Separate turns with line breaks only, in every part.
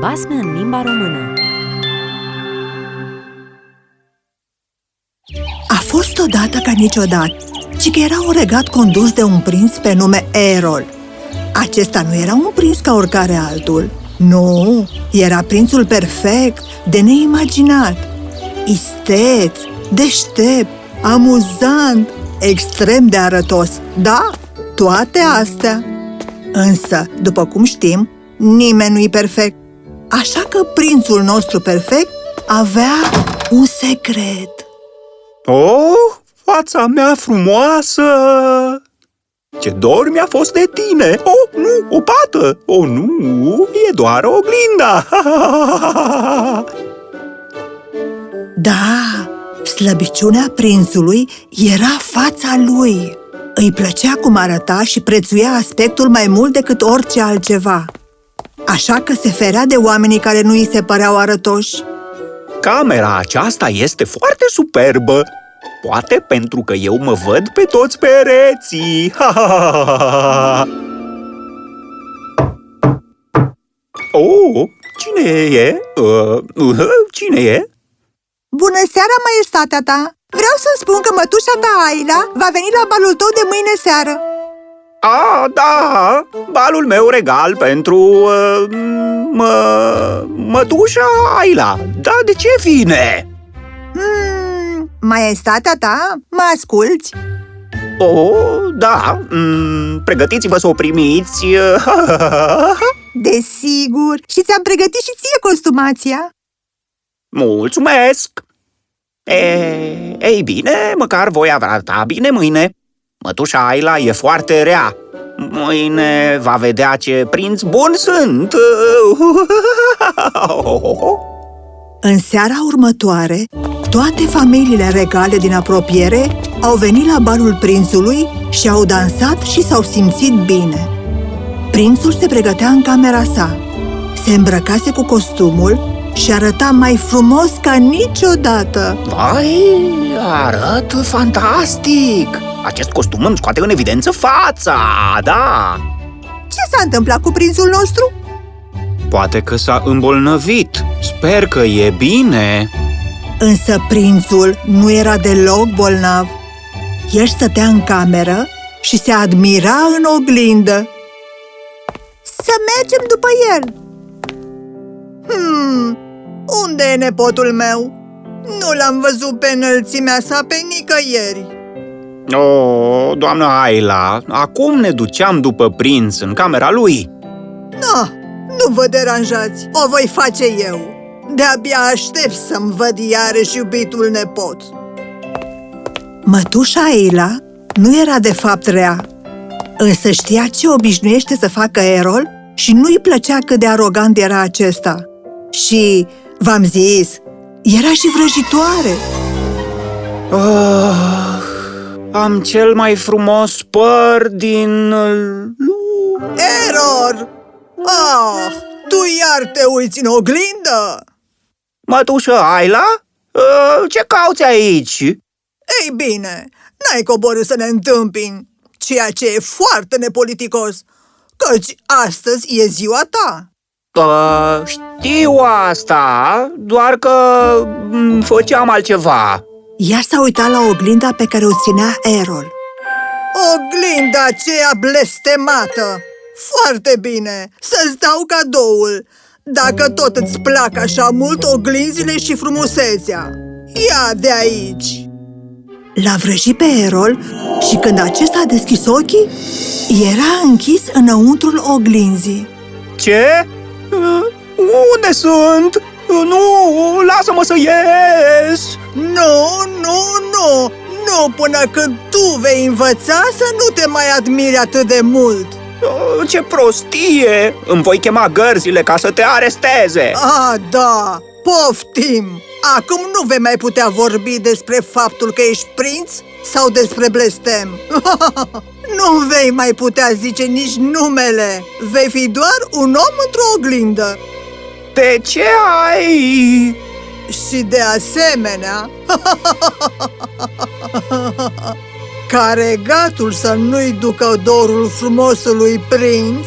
Basme în limba română
A fost odată ca niciodată, ci că era un regat condus de un prinț pe nume Erol. Acesta nu era un prinț ca oricare altul. Nu, era prințul perfect, de neimaginat. Isteț, deștept, amuzant, extrem de arătos. Da, toate astea. Însă, după cum știm, nimeni nu-i perfect. Așa că prințul nostru perfect avea un secret.
Oh, fața mea frumoasă! Ce dor mi-a fost de tine! Oh, nu, o pată! Oh, nu, e doar oglinda!
Da, slăbiciunea prințului era fața lui. Îi plăcea cum arăta și prețuia aspectul mai mult decât orice altceva. Așa că se ferea de oamenii care nu îi se păreau arătoși.
Camera aceasta este foarte superbă! Poate pentru că eu mă văd pe toți pereții! Ha, ha, ha, ha. Oh, cine e? Uh, uh, cine e?
Bună seara, maestatea ta! Vreau să spun că mătușa ta, Aila, va veni la balul tău de mâine seară.
Ah, da, balul meu regal pentru uh, mă, mătușa Aila. Da, de ce vine?
Hmm, maestatea ta, mă asculți?
Oh, da, mm, pregătiți-vă să o primiți.
Desigur, și ți-am pregătit și ție costumația.
Mulțumesc! E, ei bine, măcar voi arăta bine mâine. Mătușa Aila e foarte rea. Mâine va vedea ce prinț bun sunt.
În seara următoare, toate familiile regale din apropiere au venit la balul prințului și au dansat și s-au simțit bine. Prințul se pregătea în camera sa, se îmbrăcase cu costumul și arăta mai frumos ca niciodată.
Vai, arăt fantastic! Acest costum îmi scoate în evidență fața, da!
Ce s-a întâmplat cu prințul nostru?
Poate că s-a îmbolnăvit. Sper că e bine.
Însă prințul nu era deloc bolnav. El stătea în cameră și se admira în oglindă. Să mergem după el! Hmm, unde e nepotul meu? Nu l-am văzut pe înălțimea sa pe nicăieri.
Oh, doamna Aila, acum ne duceam după prinț în camera lui.
No, nu vă deranjați, o voi face eu. De-abia aștept să-mi văd iarăși iubitul nepot. Mătușa Aila nu era de fapt rea, însă știa ce obișnuiește să facă Erol și nu-i plăcea cât de arogant era acesta. Și, v-am zis, era și vrăjitoare.
Oh, am cel mai frumos păr din lume.
Error! Ah, tu iar te uiți în oglindă?
Mătușă Aila, uh, ce cauți aici?
Ei bine, n-ai coborât să ne întâmpini, ceea ce e foarte nepoliticos, căci astăzi e ziua ta.
Uh, știu asta, doar că mm, făceam altceva.
Ea s-a uitat la oglinda pe care o ținea Erol. Oglinda aceea blestemată! Foarte bine, să-ți dau cadoul, dacă tot îți plac așa mult oglinzile și frumusețea. Ia de aici! L-a vrăjit pe Erol și când acesta a deschis ochii, era închis înăuntrul oglinzii.
Ce? Uh, unde sunt? Uh, Nu, lasă-mă să ies!
Nu, nu, nu! Nu până când tu vei învăța să nu te mai admiri atât de mult!
Uh, Ce prostie! Îmi voi chema gărzile ca să te aresteze!
Ah, da! Poftim! Acum nu vei mai putea vorbi despre faptul că ești prinț sau despre blestem. nu vei mai putea zice nici numele. Vei fi doar un om într-o oglindă.
De ce ai...
Și de asemenea, ca regatul să nu-i ducă dorul frumosului prinț,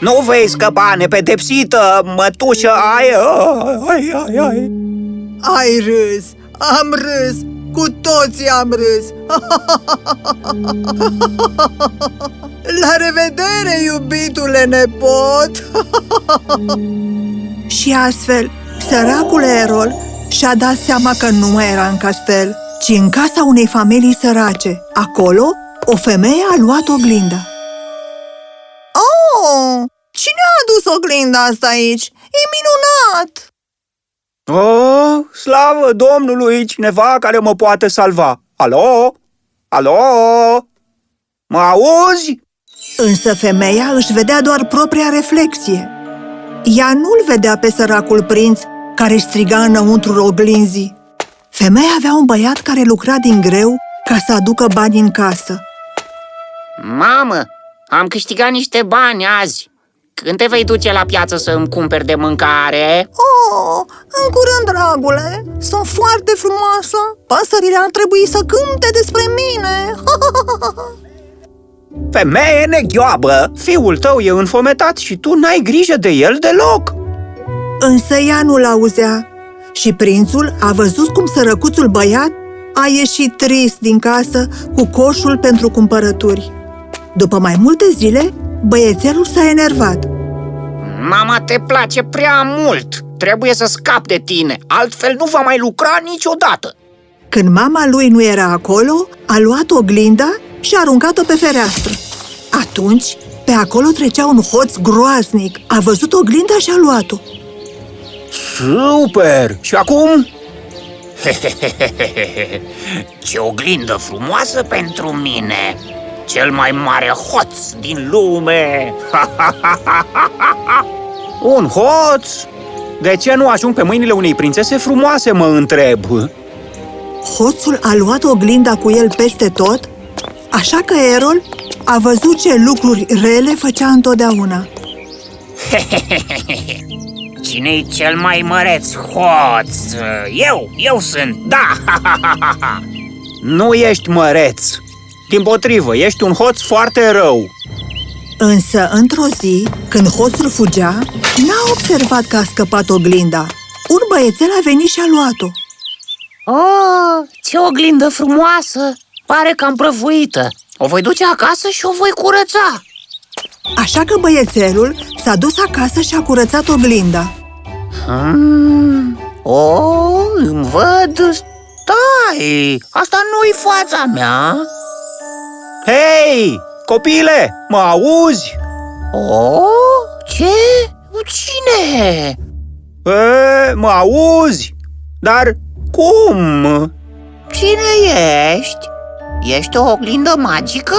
Nu vei scăpa nepedepsită, mătușă ai, ai, ai, ai.
Ai râs, am râs, cu toții am râs. La revedere, iubitule nepot! Și astfel, săracul Erol și-a dat seama că nu mai era în castel, ci în casa unei familii sărace. Acolo, o femeie a luat oglinda. Oh, cine a adus oglinda asta aici? E minunat!
Oh, slavă Domnului, cineva care mă poate salva. Alo? Alo? Mă auzi?
Însă femeia își vedea doar propria reflexie. Ea nu-l vedea pe săracul prinț care striga înăuntru oglinzii. Femeia avea un băiat care lucra din greu ca să aducă bani în casă.
Mamă, am câștigat niște bani azi. Când te vei duce la piață să îmi cumperi de mâncare?
Oh, în curând, dragule, sunt foarte frumoasă. Păsările ar trebui să cânte despre mine.
Femeie neghioabă, fiul tău e înfometat și tu n-ai grijă de el deloc.
Însă ea nu-l auzea și prințul a văzut cum sărăcuțul băiat a ieșit trist din casă cu coșul pentru cumpărături. După mai multe zile, băiețelul s-a enervat.
Mama, te place prea mult! Trebuie să scap de tine, altfel nu va mai lucra niciodată!
Când mama lui nu era acolo, a luat oglinda și a aruncat-o pe fereastră. Atunci, pe acolo trecea un hoț groaznic. A văzut oglinda și a luat-o.
Super! Și acum?
Ce oglindă frumoasă pentru mine! Cel mai mare hoț din lume!
Un hoț? De ce nu ajung pe mâinile unei prințese frumoase, mă întreb?
Hoțul a luat oglinda cu el peste tot, așa că Erol a văzut ce lucruri rele făcea întotdeauna.
Cine-i cel mai măreț hoț? Eu, eu sunt, da!
Nu ești măreț. Din potrivă, ești un hoț foarte rău.
Însă, într-o zi, când hoțul fugea, n-a observat că a scăpat oglinda. Un băiețel a venit și a luat-o.
Oh, ce oglindă frumoasă! Pare cam prăfuită. O voi duce acasă și o voi curăța.
Așa că băiețelul s-a dus acasă și a curățat oglinda.
Hmm. Oh, îmi văd... Stai, asta nu-i fața mea.
Hei, copile, mă auzi?
Oh, ce? Cine?
E, mă auzi? Dar cum?
Cine ești? Ești o oglindă magică?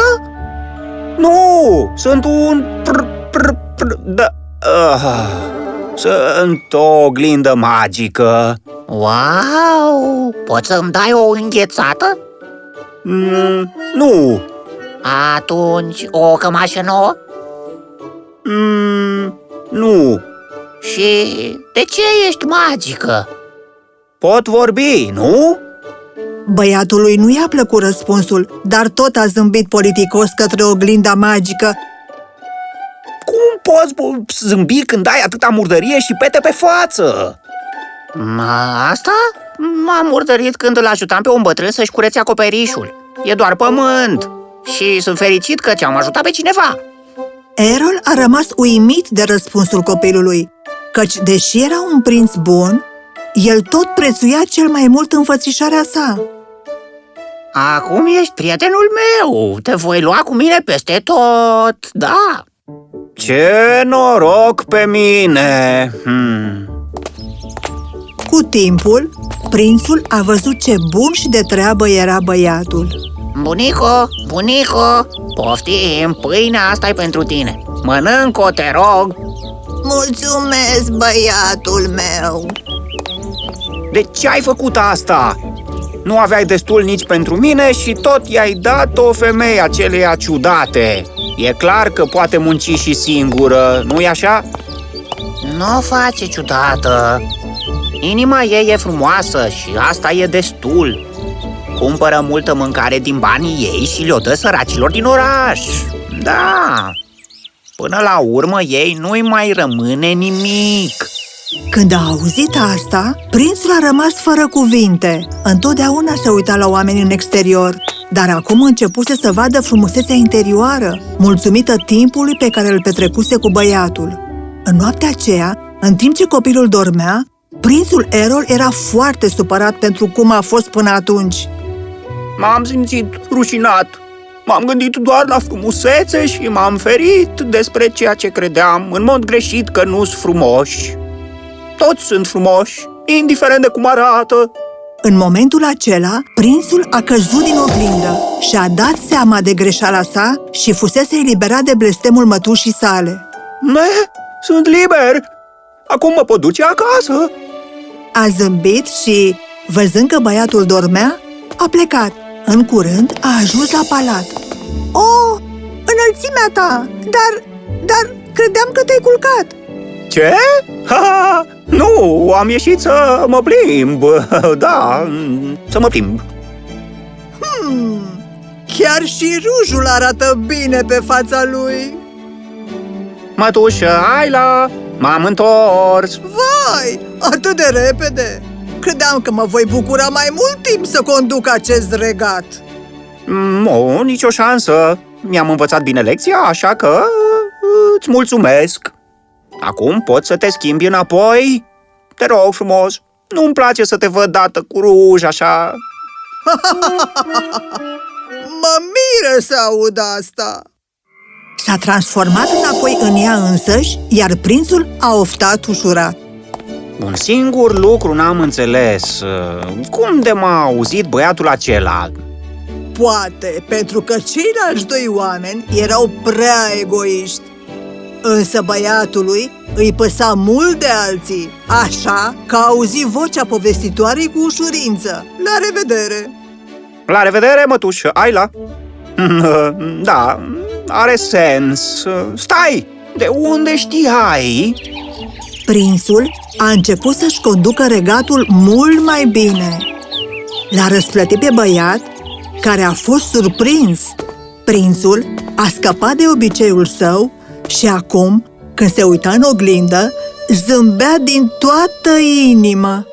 Nu, sunt un pr, pr, pr, da, uh, Sunt o oglindă magică
Wow! Poți să-mi dai o înghețată?
mm, Nu,
Atunci, o cămașă nouă?
mm, nu
Și de ce ești magică?
Pot vorbi, nu?
Băiatului nu i-a plăcut răspunsul, dar tot a zâmbit politicos către oglinda magică.
Cum poți bă, zâmbi când ai atâta murdărie și pete pe față?
Ma, asta? M-am murdărit când îl ajutam pe un bătrân să-și curețe acoperișul. E doar pământ. Și sunt fericit că ți-am ajutat pe cineva.
Erol a rămas uimit de răspunsul copilului, căci, deși era un prinț bun, el tot prețuia cel mai mult înfățișarea sa.
Acum ești prietenul meu. Te voi lua cu mine peste tot, da.
Ce noroc pe mine! Hmm.
Cu timpul, prințul a văzut ce bun și de treabă era băiatul.
Bunico, bunico, poftim, pâinea asta e pentru tine. Mănânc-o, te rog.
Mulțumesc, băiatul meu!
De ce ai făcut asta? Nu aveai destul nici pentru mine și tot i-ai dat o femeie aceleia ciudate. E clar că poate munci și singură, nu-i așa?
Nu o face ciudată. Inima ei e frumoasă și asta e destul. Cumpără multă mâncare din banii ei și le-o dă săracilor din oraș. Da.
Până la urmă ei nu-i mai rămâne nimic.
Când a auzit asta, prințul a rămas fără cuvinte. Întotdeauna se uita la oameni în exterior, dar acum începuse să vadă frumusețea interioară, mulțumită timpului pe care îl petrecuse cu băiatul. În noaptea aceea, în timp ce copilul dormea, prințul Erol era foarte supărat pentru cum a fost până atunci.
M-am simțit rușinat. M-am gândit doar la frumusețe și m-am ferit despre ceea ce credeam în mod greșit că nu sunt frumoși. Toți sunt frumoși, indiferent de cum arată.
În momentul acela, prințul a căzut din oglindă și a dat seama de greșeala sa și fusese eliberat de blestemul mătușii sale.
Ne, sunt liber! Acum mă pot duce acasă!
A zâmbit și, văzând că băiatul dormea, a plecat. În curând a ajuns la palat. O, înălțimea ta! Dar, dar, credeam că te-ai culcat!
Ce? Ha, ha, nu, am ieșit să mă plimb. Da, să mă plimb.
Hmm, chiar și rujul arată bine pe fața lui!
Mătușă, Aila, m-am întors.
Vai, atât de repede! Credeam că mă voi bucura mai mult timp să conduc acest regat.
Nu, nicio șansă. Mi-am învățat bine lecția, așa că îți mulțumesc. Acum poți să te schimbi înapoi? Te rog frumos, nu-mi place să te văd dată cu ruj așa.
Mă miră să aud asta! S-a transformat înapoi în ea însăși, iar prințul a oftat ușurat.
Un singur lucru n-am înțeles. Cum de m-a auzit băiatul acela?
Poate pentru că ceilalți doi oameni erau prea egoiști. Însă băiatului îi păsa mult de alții, așa că a auzit vocea povestitoarei cu ușurință. La revedere!
La revedere, mătușă, Aila! Da, are sens. Stai! De unde știai?
Prințul a început să-și conducă regatul mult mai bine. L-a răsplătit pe băiat, care a fost surprins. Prințul a scăpat de obiceiul său și acum, când se uita în oglindă, zâmbea din toată inima.